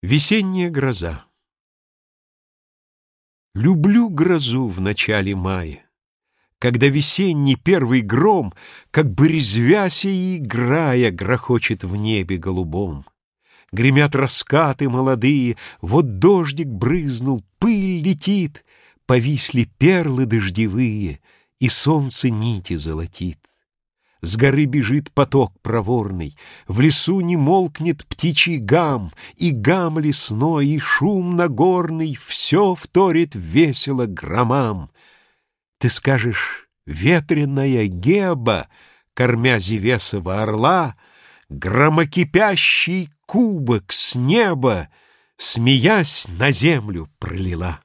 Весенняя гроза Люблю грозу в начале мая, Когда весенний первый гром, Как бы резвясь и играя, Грохочет в небе голубом. Гремят раскаты молодые, Вот дождик брызнул, пыль летит, Повисли перлы дождевые, И солнце нити золотит. С горы бежит поток проворный, В лесу не молкнет птичий гам, И гам лесной, и шум нагорный Все вторит весело громам. Ты скажешь, ветреная Геба, Кормя Зевесова орла, Громокипящий кубок с неба, Смеясь, на землю пролила.